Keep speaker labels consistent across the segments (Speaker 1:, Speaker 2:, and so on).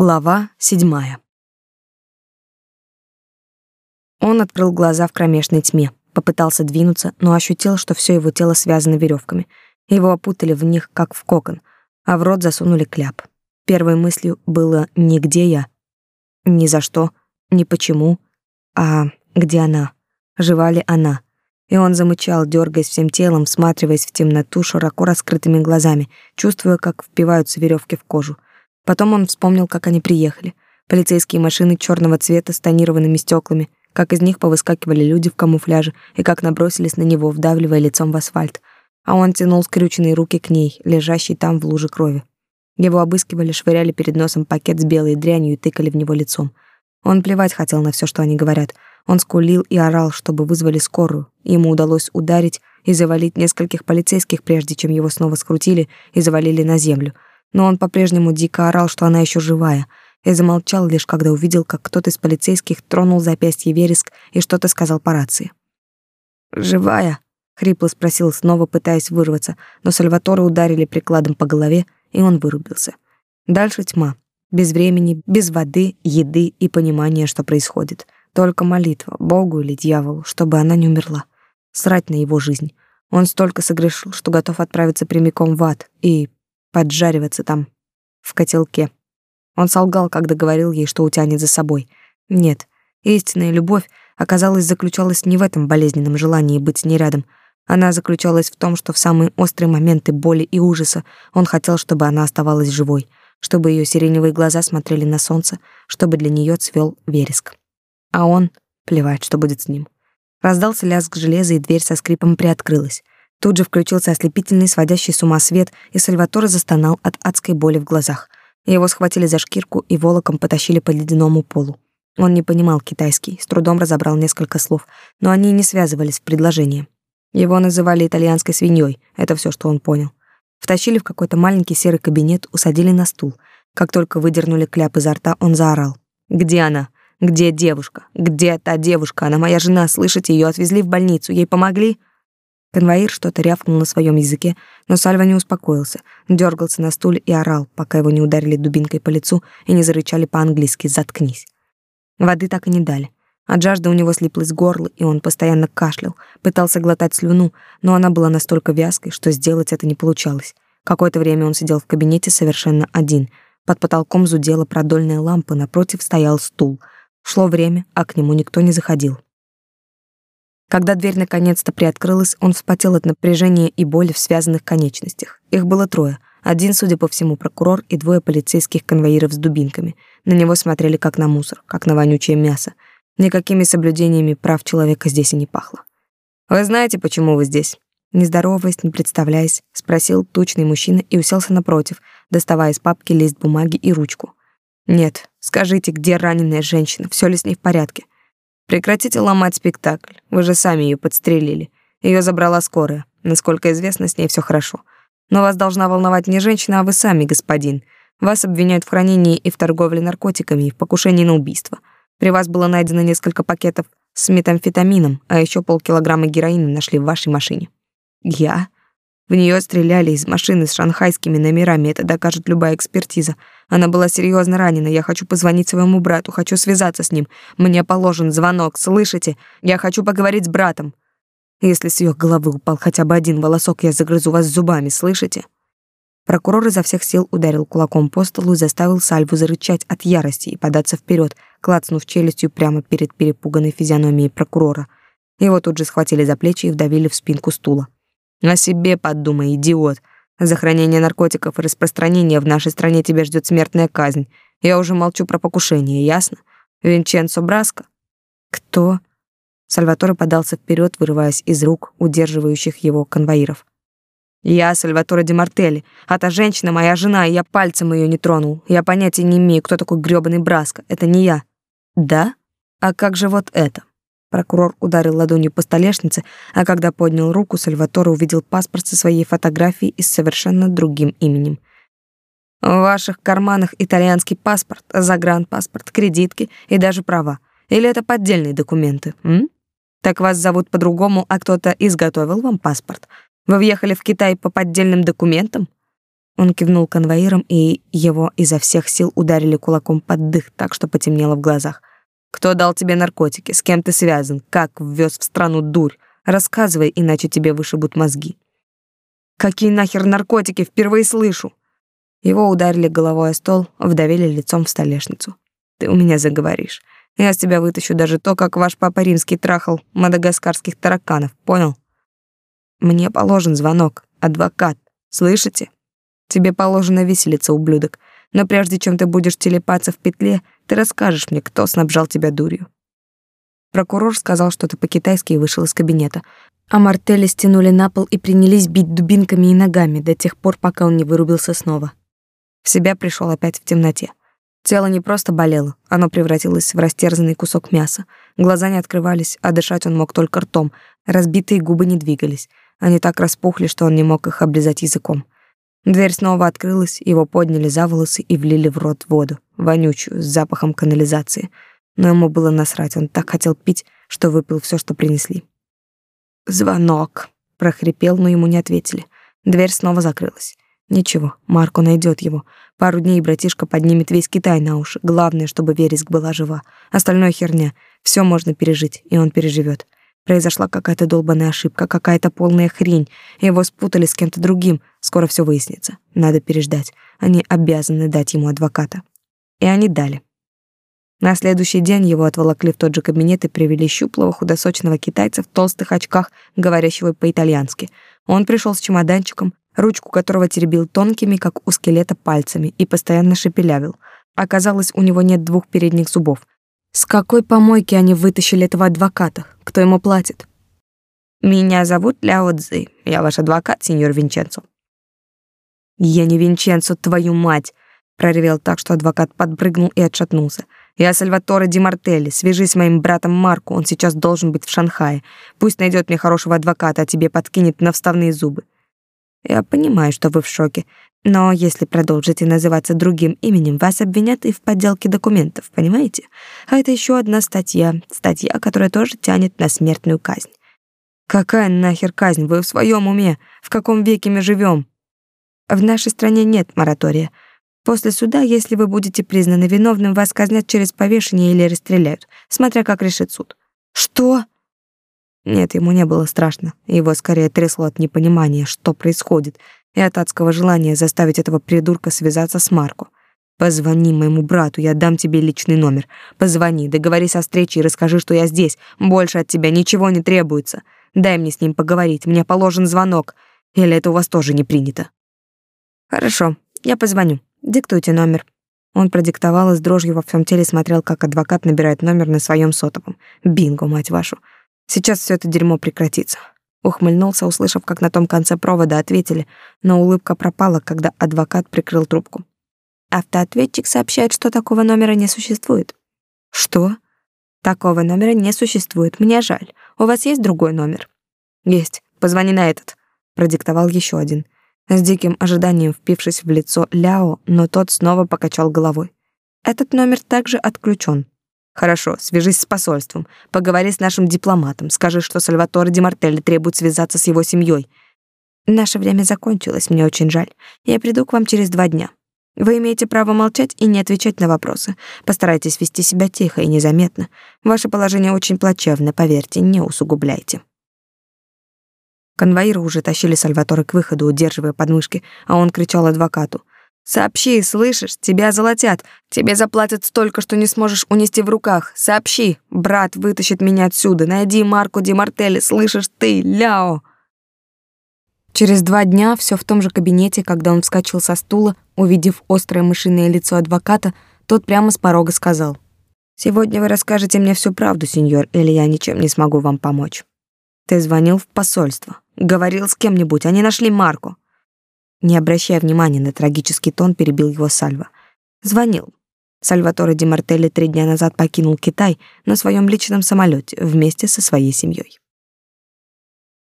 Speaker 1: Глава седьмая. Он открыл глаза в кромешной тьме, попытался двинуться, но ощутил, что все его тело связано веревками. Его опутали в них, как в кокон, а в рот засунули кляп. Первой мыслью было не где я, ни за что, ни почему, а где она, жива ли она. И он замычал, дергаясь всем телом, всматриваясь в темноту широко раскрытыми глазами, чувствуя, как впиваются веревки в кожу. Потом он вспомнил, как они приехали. Полицейские машины черного цвета с тонированными стеклами, как из них повыскакивали люди в камуфляже и как набросились на него, вдавливая лицом в асфальт. А он тянул скрюченные руки к ней, лежащей там в луже крови. Его обыскивали, швыряли перед носом пакет с белой дрянью и тыкали в него лицом. Он плевать хотел на все, что они говорят. Он скулил и орал, чтобы вызвали скорую. Ему удалось ударить и завалить нескольких полицейских, прежде чем его снова скрутили и завалили на землю — но он по-прежнему дико орал, что она еще живая, и замолчал лишь, когда увидел, как кто-то из полицейских тронул запястье Вереск и что-то сказал по рации. «Живая?» — хрипло спросил, снова пытаясь вырваться, но Сальваторе ударили прикладом по голове, и он вырубился. Дальше тьма. Без времени, без воды, еды и понимания, что происходит. Только молитва, Богу или дьяволу, чтобы она не умерла. Срать на его жизнь. Он столько согрешил, что готов отправиться прямиком в ад и поджариваться там, в котелке. Он солгал, когда говорил ей, что утянет за собой. Нет, истинная любовь, оказалось, заключалась не в этом болезненном желании быть с ней рядом. Она заключалась в том, что в самые острые моменты боли и ужаса он хотел, чтобы она оставалась живой, чтобы ее сиреневые глаза смотрели на солнце, чтобы для нее цвел вереск. А он плевать, что будет с ним. Раздался лязг железа, и дверь со скрипом приоткрылась. Тут же включился ослепительный, сводящий с ума свет, и Сальваторе застонал от адской боли в глазах. Его схватили за шкирку и волоком потащили по ледяному полу. Он не понимал китайский, с трудом разобрал несколько слов, но они не связывались в предложении. Его называли итальянской свиньей, это все, что он понял. Втащили в какой-то маленький серый кабинет, усадили на стул. Как только выдернули кляп изо рта, он заорал. «Где она? Где девушка? Где та девушка? Она моя жена, слышите? Ее отвезли в больницу. Ей помогли?» Конвоир что-то рявкнул на своем языке, но Сальва не успокоился, дергался на стуле и орал, пока его не ударили дубинкой по лицу и не зарычали по-английски «заткнись». Воды так и не дали. От жажды у него слиплось горло, и он постоянно кашлял, пытался глотать слюну, но она была настолько вязкой, что сделать это не получалось. Какое-то время он сидел в кабинете совершенно один. Под потолком зудела продольная лампа, напротив стоял стул. Шло время, а к нему никто не заходил. Когда дверь наконец-то приоткрылась, он вспотел от напряжения и боли в связанных конечностях. Их было трое. Один, судя по всему, прокурор и двое полицейских конвоиров с дубинками. На него смотрели как на мусор, как на вонючее мясо. Никакими соблюдениями прав человека здесь и не пахло. «Вы знаете, почему вы здесь?» Не здороваясь, не представляясь, спросил тучный мужчина и уселся напротив, доставая из папки лист бумаги и ручку. «Нет, скажите, где раненая женщина, все ли с ней в порядке?» Прекратите ломать спектакль. Вы же сами ее подстрелили. Ее забрала скорая. Насколько известно, с ней все хорошо. Но вас должна волновать не женщина, а вы сами, господин. Вас обвиняют в хранении и в торговле наркотиками, и в покушении на убийство. При вас было найдено несколько пакетов с метамфетамином, а еще полкилограмма героина нашли в вашей машине. Я? В нее стреляли из машины с шанхайскими номерами, это докажет любая экспертиза. Она была серьезно ранена. Я хочу позвонить своему брату, хочу связаться с ним. Мне положен звонок, слышите? Я хочу поговорить с братом. Если с ее головы упал хотя бы один волосок, я загрызу вас зубами, слышите? Прокурор изо всех сил ударил кулаком по столу и заставил Сальву зарычать от ярости и податься вперед, клацнув челюстью прямо перед перепуганной физиономией прокурора. Его тут же схватили за плечи и вдавили в спинку стула. О себе подумай, идиот. За хранение наркотиков и распространение в нашей стране тебя ждет смертная казнь. Я уже молчу про покушение, ясно? Винченцо Браско? Кто? Сальваторе подался вперед, вырываясь из рук удерживающих его конвоиров. Я Сальваторе Ди Мартелли, а та женщина моя жена, и я пальцем ее не тронул. Я понятия не имею, кто такой грёбаный Браско. Это не я. Да? А как же вот это? Прокурор ударил ладонью по столешнице, а когда поднял руку, Сальваторе увидел паспорт со своей фотографией и с совершенно другим именем. В ваших карманах итальянский паспорт, загранпаспорт, кредитки и даже права. Или это поддельные документы, м? Так вас зовут по-другому, а кто-то изготовил вам паспорт. Вы въехали в Китай по поддельным документам? Он кивнул конвоирам, и его изо всех сил ударили кулаком под дых, так что потемнело в глазах. «Кто дал тебе наркотики? С кем ты связан? Как ввез в страну дурь? Рассказывай, иначе тебе вышибут мозги». «Какие нахер наркотики? Впервые слышу!» Его ударили головой о стол, вдавили лицом в столешницу. «Ты у меня заговоришь. Я с тебя вытащу даже то, как ваш папа римский трахал мадагаскарских тараканов, понял? Мне положен звонок, адвокат, слышите? Тебе положено виселиться, ублюдок. Но прежде чем ты будешь телепаться в петле, ты расскажешь мне, кто снабжал тебя дурью. Прокурор сказал что-то по-китайски и вышел из кабинета. А Мартеля стянули на пол и принялись бить дубинками и ногами до тех пор, пока он не вырубился снова. В себя пришел опять в темноте. Тело не просто болело, оно превратилось в растерзанный кусок мяса. Глаза не открывались, а дышать он мог только ртом. Разбитые губы не двигались. Они так распухли, что он не мог их облизать языком. Дверь снова открылась, его подняли за волосы и влили в рот воду, вонючую, с запахом канализации. Но ему было насрать, он так хотел пить, что выпил все, что принесли. «Звонок!» — прохрипел, но ему не ответили. Дверь снова закрылась. Ничего, Марко найдет его. Пару дней братишка поднимет весь Китай на уши. Главное, чтобы Вереск была жива. Остальное херня. Все можно пережить, и он переживет. Произошла какая-то долбаная ошибка, какая-то полная хрень. Его спутали с кем-то другим. Скоро все выяснится. Надо переждать. Они обязаны дать ему адвоката. И они дали. На следующий день его отволокли в тот же кабинет и привели щуплого худосочного китайца в толстых очках, говорящего по-итальянски. Он пришел с чемоданчиком, ручку которого теребил тонкими, как у скелета, пальцами и постоянно шепелявил. Оказалось, у него нет двух передних зубов. С какой помойки они вытащили этого адвоката? Кто ему платит? «Меня зовут Ляо Цзы. Я ваш адвокат, сеньор Винченцо». «Я не Винченцо, твою мать!» проревел так, что адвокат подпрыгнул и отшатнулся. «Я Сальваторе Ди Мартелли. Свяжись с моим братом Марко, он сейчас должен быть в Шанхае. Пусть найдет мне хорошего адвоката, а тебе подкинет на вставные зубы. Я понимаю, что вы в шоке, но если продолжите называться другим именем, вас обвинят и в подделке документов, понимаете? А это еще одна статья, статья, которая тоже тянет на смертную казнь. Какая нахер казнь? Вы в своем уме? В каком веке мы живем? В нашей стране нет моратория. После суда, если вы будете признаны виновным, вас казнят через повешение или расстреляют, смотря как решит суд. Что? Нет, ему не было страшно. Его скорее трясло от непонимания, что происходит, и от адского желания заставить этого придурка связаться с Марко. Позвони моему брату, я дам тебе личный номер. Позвони, договорись о встрече и расскажи, что я здесь. Больше от тебя ничего не требуется. Дай мне с ним поговорить, мне положен звонок. Или это у вас тоже не принято? Хорошо, я позвоню. Диктуйте номер. Он продиктовал и с дрожью во всем теле смотрел, как адвокат набирает номер на своем сотовом. Бинго, мать вашу. Сейчас все это дерьмо прекратится. Ухмыльнулся, услышав, как на том конце провода ответили, но улыбка пропала, когда адвокат прикрыл трубку. Автоответчик сообщает, что такого номера не существует. Что? Такого номера не существует. Мне жаль. У вас есть другой номер? Есть. Позвони на этот, продиктовал еще один. С диким ожиданием впившись в лицо Ляо, но тот снова покачал головой. Этот номер также отключен. Хорошо, свяжись с посольством, поговори с нашим дипломатом, скажи, что Сальваторе Ди требует связаться с его семьей. Наше время закончилось, мне очень жаль. Я приду к вам через два дня. Вы имеете право молчать и не отвечать на вопросы. Постарайтесь вести себя тихо и незаметно. Ваше положение очень плачевно, поверьте, не усугубляйте. Конвоиры уже тащили Сальваторе к выходу, удерживая подмышки, а он кричал адвокату. Сообщи, слышишь? Тебя золотят. Тебе заплатят столько, что не сможешь унести в руках. Сообщи. Брат вытащит меня отсюда. Найди Марку Ди Мартелли. Слышишь ты, Ляо?» Через два дня, все в том же кабинете, когда он вскочил со стула, увидев острое мышиное лицо адвоката, тот прямо с порога сказал. «Сегодня вы расскажете мне всю правду, сеньор, или я ничем не смогу вам помочь. Ты звонил в посольство, говорил с кем-нибудь, они нашли Марку. Не обращая внимания на трагический тон, перебил его Сальва. Звонил. Сальваторе Ди Мартелли три дня назад покинул Китай на своем личном самолете вместе со своей семьей.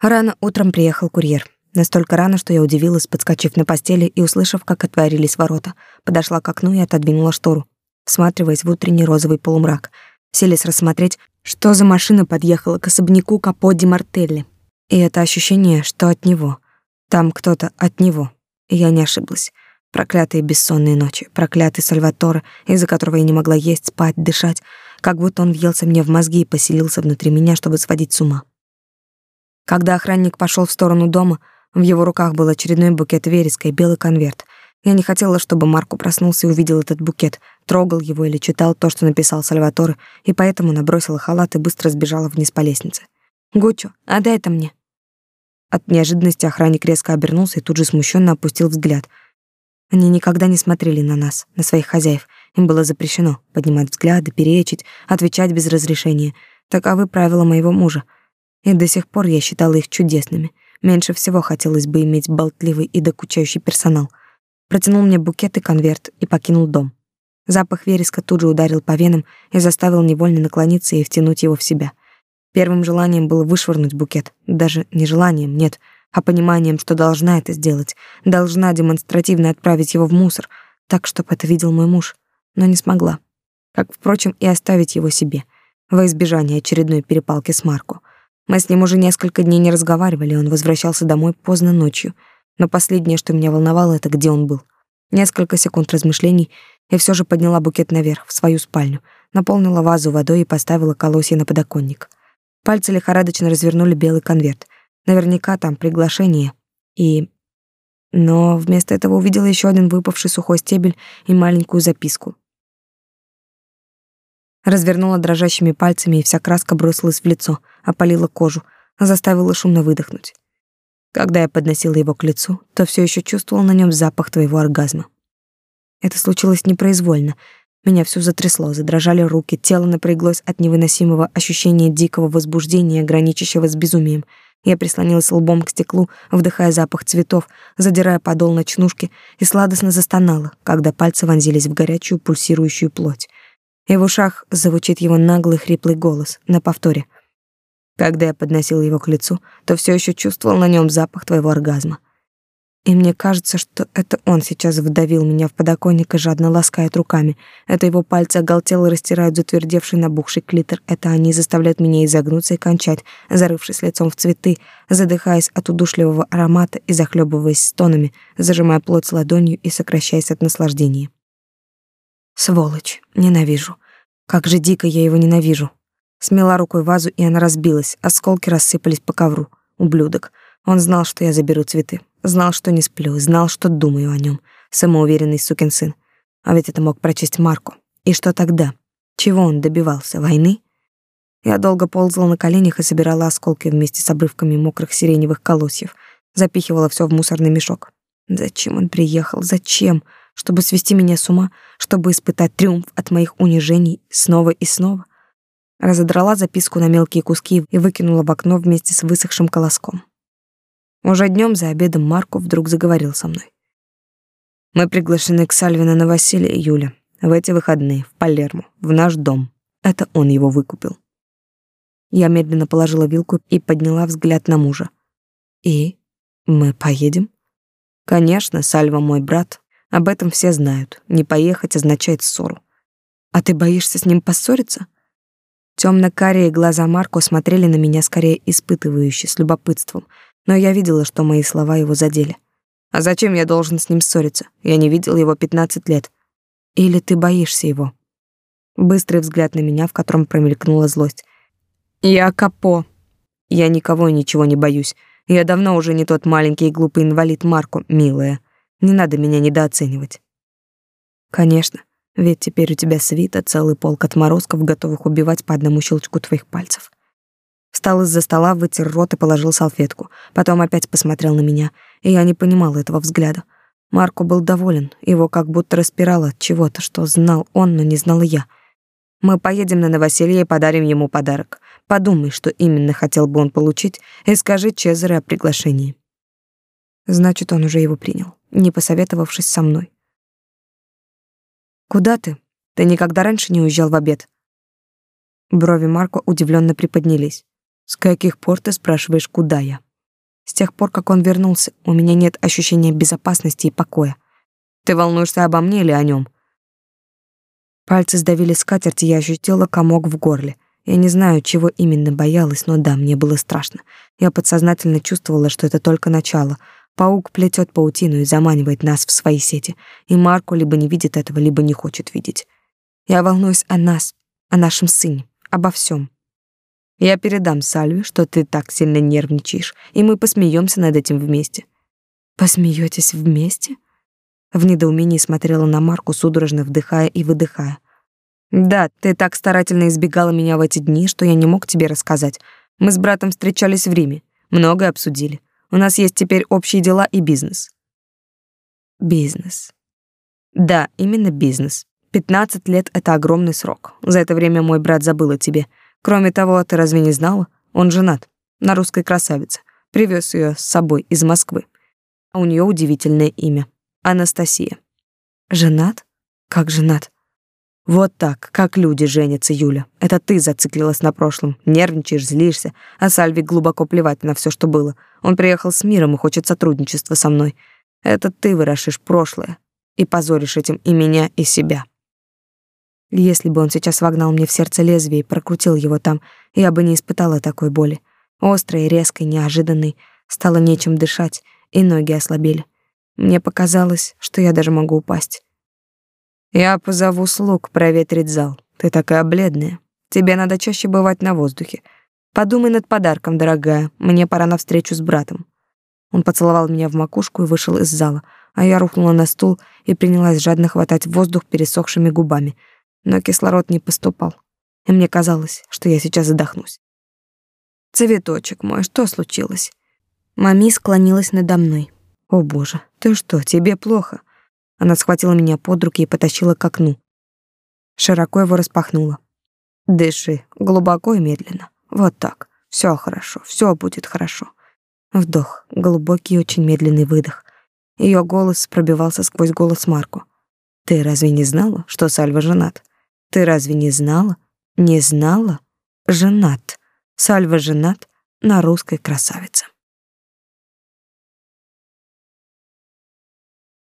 Speaker 1: Рано утром приехал курьер. Настолько рано, что я удивилась, подскочив на постели и услышав, как отворились ворота. Подошла к окну и отодвинула штору, всматриваясь в утренний розовый полумрак, селись рассмотреть, что за машина подъехала к особняку Капо Ди Мартелли. И это ощущение, что от него — там кто-то от него. И я не ошиблась. Проклятые бессонные ночи, проклятый Сальваторе, из-за которого я не могла есть, спать, дышать, как будто он въелся мне в мозги и поселился внутри меня, чтобы сводить с ума. Когда охранник пошел в сторону дома, в его руках был очередной букет вереска и белый конверт. Я не хотела, чтобы Марко проснулся и увидел этот букет, трогал его или читал то, что написал Сальваторе, и поэтому набросила халат и быстро сбежала вниз по лестнице. «Гуччо, отдай это мне!» От неожиданности охранник резко обернулся и тут же смущенно опустил взгляд — они никогда не смотрели на нас, на своих хозяев. Им было запрещено поднимать взгляды, перечить, отвечать без разрешения. Таковы правила моего мужа. И до сих пор я считала их чудесными. Меньше всего хотелось бы иметь болтливый и докучающий персонал. Протянул мне букет и конверт и покинул дом. Запах вереска тут же ударил по венам и заставил невольно наклониться и втянуть его в себя. Первым желанием было вышвырнуть букет. Даже не желанием, нет — а пониманием, что должна это сделать, должна демонстративно отправить его в мусор, так, чтобы это видел мой муж, но не смогла. Как, впрочем, и оставить его себе, во избежание очередной перепалки с Марко. Мы с ним уже несколько дней не разговаривали, он возвращался домой поздно ночью, но последнее, что меня волновало, это где он был. Несколько секунд размышлений, и все же подняла букет наверх, в свою спальню, наполнила вазу водой и поставила колосья на подоконник. Пальцы лихорадочно развернули белый конверт. Наверняка там приглашение. И... Но вместо этого увидела еще один выпавший сухой стебель и маленькую записку. Развернула дрожащими пальцами, и вся краска бросилась в лицо, опалила кожу, заставила шумно выдохнуть. Когда я подносила его к лицу, то все еще чувствовала на нем запах твоего оргазма. Это случилось непроизвольно. Меня всё затрясло, задрожали руки, тело напряглось от невыносимого ощущения дикого возбуждения, граничащего с безумием — я прислонилась лбом к стеклу, вдыхая запах цветов, задирая подол ночнушки и сладостно застонала, когда пальцы вонзились в горячую пульсирующую плоть. И в ушах звучит его наглый хриплый голос на повторе. Когда я подносила его к лицу, то все еще чувствовал на нем запах твоего оргазма. И мне кажется, что это он сейчас вдавил меня в подоконник и жадно ласкает руками. Это его пальцы оголтело растирают затвердевший набухший клитор. Это они заставляют меня изогнуться и кончать, зарывшись лицом в цветы, задыхаясь от удушливого аромата и захлебываясь стонами, зажимая плоть ладонью и сокращаясь от наслаждения. Сволочь, ненавижу. Как же дико я его ненавижу. Смела рукой вазу, и она разбилась, осколки рассыпались по ковру. Ублюдок. Он знал, что я заберу цветы. Знал, что не сплю, знал, что думаю о нем. Самоуверенный сукин сын. А ведь это мог прочесть Марку. И что тогда? Чего он добивался? Войны? Я долго ползала на коленях и собирала осколки вместе с обрывками мокрых сиреневых колосьев. Запихивала все в мусорный мешок. Зачем он приехал? Зачем? Чтобы свести меня с ума? Чтобы испытать триумф от моих унижений снова и снова? Разодрала записку на мелкие куски и выкинула в окно вместе с высохшим колоском. Уже днем за обедом Марко вдруг заговорил со мной. Мы приглашены к Сальве на новоселье Юля в эти выходные в Палермо, в наш дом. Это он его выкупил. Я медленно положила вилку и подняла взгляд на мужа. И мы поедем? Конечно, Сальва мой брат. Об этом все знают. Не поехать означает ссору. А ты боишься с ним поссориться? Темно-карие глаза Марко смотрели на меня скорее испытывающе, с любопытством — но я видела, что мои слова его задели. А зачем я должен с ним ссориться? Я не видел его 15 лет. Или ты боишься его? Быстрый взгляд на меня, в котором промелькнула злость. Я капо. Я никого и ничего не боюсь. Я давно уже не тот маленький и глупый инвалид Марко, милая. Не надо меня недооценивать. Конечно, ведь теперь у тебя свита целый полк отморозков, готовых убивать по одному щелчку твоих пальцев. Встал из-за стола, вытер рот и положил салфетку. Потом опять посмотрел на меня, и я не понимала этого взгляда. Марко был доволен, его как будто распирало от чего-то, что знал он, но не знала я. Мы поедем на новоселье и подарим ему подарок. Подумай, что именно хотел бы он получить, и скажи Чезаре о приглашении. Значит, он уже его принял, не посоветовавшись со мной. Куда ты? Ты никогда раньше не уезжал в обед. Брови Марко удивленно приподнялись. С каких пор ты спрашиваешь, куда я? С тех пор, как он вернулся, у меня нет ощущения безопасности и покоя. Ты волнуешься обо мне или о нем? Пальцы сдавили скатерть, и я ощутила комок в горле. Я не знаю, чего именно боялась, но да, мне было страшно. Я подсознательно чувствовала, что это только начало. Паук плетет паутину и заманивает нас в свои сети, и Марко либо не видит этого, либо не хочет видеть. Я волнуюсь о нас, о нашем сыне, обо всем. Я передам Сальве, что ты так сильно нервничаешь, и мы посмеемся над этим вместе. Посмеетесь вместе? В недоумении смотрела на Марку, судорожно вдыхая и выдыхая. Да, ты так старательно избегала меня в эти дни, что я не мог тебе рассказать. Мы с братом встречались в Риме, многое обсудили. У нас есть теперь общие дела и бизнес. Бизнес. Да, именно бизнес. 15 лет — это огромный срок. За это время мой брат забыл о тебе. Кроме того, ты разве не знала? Он женат на русской красавице. Привез ее с собой из Москвы. А у нее удивительное имя — Анастасия. Женат? Как женат? Вот так, как люди женятся, Юля. Это ты зациклилась на прошлом, нервничаешь, злишься, а Сальви глубоко плевать на все, что было. Он приехал с миром и хочет сотрудничества со мной. Это ты вырошишь прошлое и позоришь этим и меня, и себя. Если бы он сейчас вогнал мне в сердце лезвие и прокрутил его там, я бы не испытала такой боли. Острой, резкой, неожиданной, стало нечем дышать, и ноги ослабели. Мне показалось, что я даже могу упасть. Я позову слуг проветрить зал. Ты такая бледная. Тебе надо чаще бывать на воздухе. Подумай над подарком, дорогая. Мне пора на встречу с братом. Он поцеловал меня в макушку и вышел из зала, а я рухнула на стул и принялась жадно хватать воздух пересохшими губами. Но кислород не поступал, и мне казалось, что я сейчас задохнусь. «Цветочек мой, что случилось?» Мами склонилась надо мной. «О, боже, ты что, тебе плохо?» Она схватила меня под руки и потащила к окну. Широко его распахнула. Дыши глубоко и медленно. Вот так. Все хорошо, все будет хорошо. Вдох, глубокий и очень медленный выдох. Ее голос пробивался сквозь голос Марку. Ты разве не знала, что Сальва женат? Ты разве не знала? Не знала? Женат. Сальва женат на русской красавице.